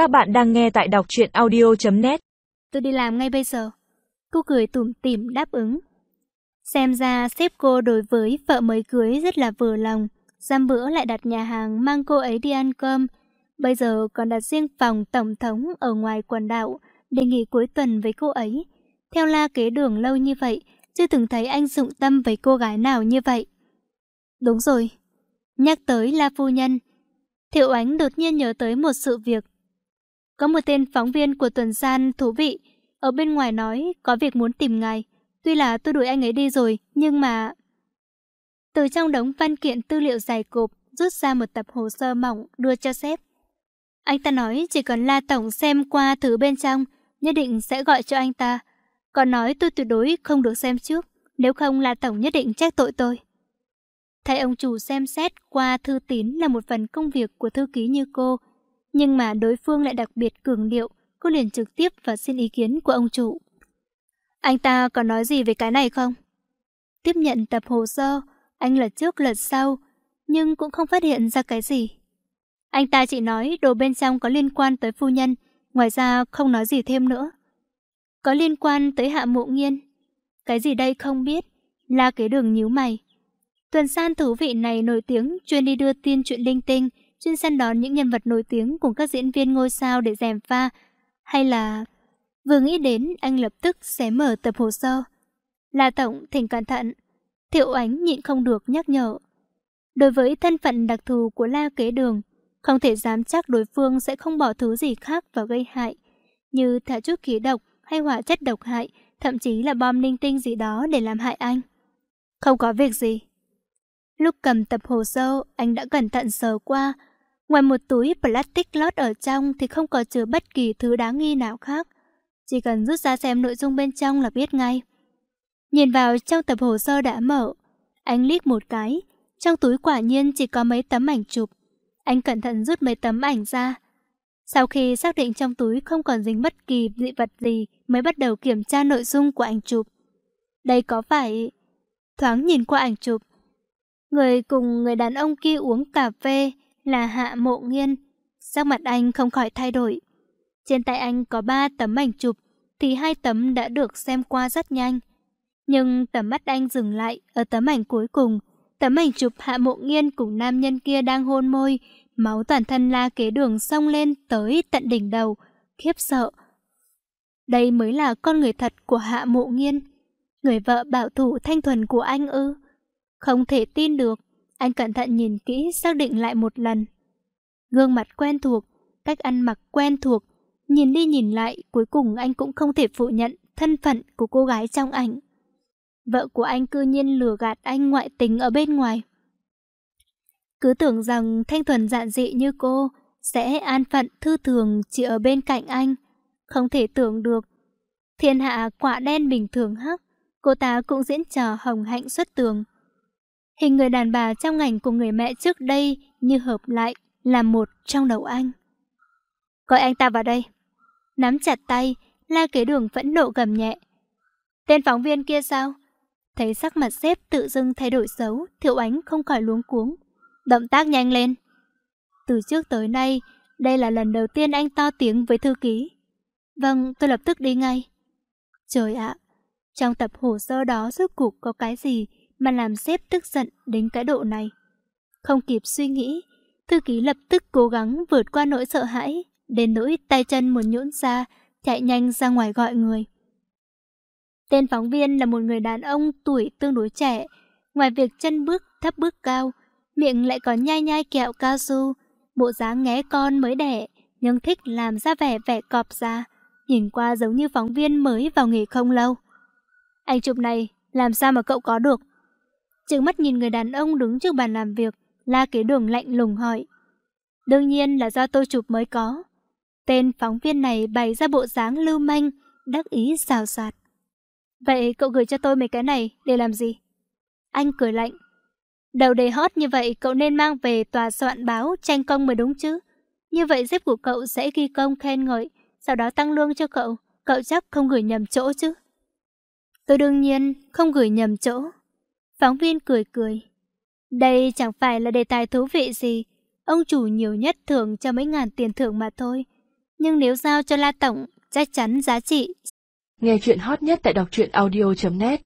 Các bạn đang nghe tại đọc truyện audio.net Tôi đi làm ngay bây giờ. Cô cười tủm tỉm đáp ứng. Xem ra sếp cô đối với vợ mới cưới rất là vừa lòng. Giam bữa lại đặt nhà hàng mang cô ấy đi ăn cơm. Bây giờ còn đặt riêng phòng tổng thống ở ngoài quần đảo để nghỉ cuối tuần với cô ấy. Theo la kế đường lâu như vậy, chưa từng thấy anh dụng tâm với cô gái nào như vậy. Đúng rồi. Nhắc tới la phu nhân, Thiệu Ánh đột nhiên nhớ tới một sự việc. Có một tên phóng viên của tuần gian thú vị, ở bên ngoài nói có việc muốn tìm ngài. Tuy là tôi đuổi anh ấy đi rồi, nhưng mà... Từ trong đống văn kiện tư liệu dài cộp, rút ra một tập hồ sơ mỏng đưa cho sếp. Anh ta nói chỉ cần La Tổng xem qua thứ bên trong, nhất định sẽ gọi cho anh ta. Còn nói tôi tuyệt đối không được xem trước, nếu không La Tổng nhất định trách tội tôi. Thay ông chủ xem xét qua thư tín là một phần công việc của thư ký như cô, nhưng mà đối phương lại đặc biệt cường điệu, cô liền trực tiếp và xin ý kiến của ông chủ. Anh ta có nói gì về cái này không? Tiếp nhận tập hồ sơ, anh lật trước lật sau, nhưng cũng không phát hiện ra cái gì. Anh ta chỉ nói đồ bên trong có liên quan tới phu nhân, ngoài ra không nói gì thêm nữa. Có liên quan tới hạ mộ nghiên. Cái gì đây không biết, la cái đường nhíu mày. Tuần san thú vị này nổi tiếng chuyên đi đưa tin chuyện linh tinh, chuyên săn đón những nhân vật nổi tiếng cùng các diễn viên ngôi sao để dèm pha. Hay là... Vừa nghĩ đến, anh lập tức xé mở tập hồ sơ. Là tổng, thỉnh cẩn thận. Thiệu ánh nhịn không được nhắc nhở. Đối với thân phận đặc thù của la kế đường, không thể dám chắc đối phương sẽ không bỏ thứ gì khác vào gây hại, như thả chút khí độc hay hỏa chất độc hại, thậm chí là bom linh tinh gì đó để làm hại anh. Không có việc gì. Lúc cầm tập hồ sơ, anh đã cẩn thận sờ qua. Ngoài một túi plastic lót ở trong thì không có chứa bất kỳ thứ đáng nghi nào khác. Chỉ cần rút ra xem nội dung bên trong là biết ngay. Nhìn vào trong tập hồ sơ đã mở, anh liếc một cái. Trong túi quả nhiên chỉ có mấy tấm ảnh chụp. Anh cẩn thận rút mấy tấm ảnh ra. Sau khi xác định trong túi không còn dính bất kỳ dị vật gì mới bắt đầu kiểm tra nội dung của ảnh chụp. Đây có phải... Thoáng nhìn qua ảnh chụp, Người cùng người đàn ông kia uống cà phê là Hạ Mộ Nghiên. Sắc mặt anh không khỏi thay đổi. Trên tay anh có ba tấm ảnh chụp, thì hai tấm đã được xem qua rất nhanh. Nhưng tầm mắt anh dừng lại ở tấm ảnh cuối cùng. Tấm ảnh chụp Hạ Mộ Nghiên cùng nam nhân kia đang hôn môi, máu toàn thân la kế đường sông lên tới tận đỉnh đầu, khiếp sợ. Đây mới là con người thật của Hạ Mộ Nghiên, người vợ bảo thủ thanh thuần của anh ư. Không thể tin được, anh cẩn thận nhìn kỹ xác định lại một lần. Gương mặt quen thuộc, cách ăn mặc quen thuộc, nhìn đi nhìn lại cuối cùng anh cũng không thể phủ nhận thân phận của cô gái trong ảnh. Vợ của anh cư nhiên lừa gạt anh ngoại tình ở bên ngoài. Cứ tưởng rằng thanh thuần dạn dị như cô sẽ an phận thư thường chỉ ở bên cạnh anh. Không thể tưởng được. Thiên hạ quả đen bình thường hắc, cô ta cũng diễn trò hồng hạnh xuất tường. Hình người đàn bà trong ảnh của người mẹ trước đây như hợp lại là một trong đầu anh. Gọi anh ta vào đây. Nắm chặt tay, la kế đường phẫn nộ gầm nhẹ. Tên phóng viên kia sao? Thấy sắc mặt sếp tự dưng thay đổi xấu, thiệu ánh không khỏi luống cuống. Động tác nhanh lên. Từ trước tới nay, đây là lần đầu tiên anh to tiếng với thư ký. Vâng, tôi lập tức đi ngay. Trời ạ, trong tập hồ sơ đó rốt cuộc có cái gì mà làm sếp tức giận đến cái độ này. Không kịp suy nghĩ, thư ký lập tức cố gắng vượt qua nỗi sợ hãi, đến nỗi tay chân muốn nhũn ra, chạy nhanh ra ngoài gọi người. Tên phóng viên là một người đàn ông tuổi tương đối trẻ, ngoài việc chân bước thấp bước cao, miệng lại còn nhai nhai kẹo cao su, bộ dáng nghé con mới đẻ, nhưng thích làm ra vẻ vẻ cọp ra, nhìn qua giống như phóng viên mới vào nghề không lâu. Anh chụp này, làm sao mà cậu có được? Trừng mắt nhìn người đàn ông đứng trước bàn làm việc, la kế đường lạnh lùng hỏi. Đương nhiên là do tôi chụp mới có. Tên phóng viên này bày ra bộ dáng lưu manh, đắc ý xào xạt. Vậy cậu gửi cho tôi mấy cái này để làm gì? Anh cười lạnh. Đầu đề hot như vậy cậu nên mang về tòa soạn báo tranh công mới đúng chứ. Như vậy sếp của cậu sẽ ghi công khen ngợi, sau đó tăng lương cho cậu. Cậu chắc không gửi nhầm chỗ chứ. Tôi đương nhiên không gửi nhầm chỗ. Phóng viên cười cười. Đây chẳng phải là đề tài thú vị gì. Ông chủ nhiều nhất thưởng cho mấy ngàn tiền thưởng mà thôi. Nhưng nếu giao cho La Tổng, chắc chắn giá trị. Nghe chuyện hot nhất tại đọc truyện audio.net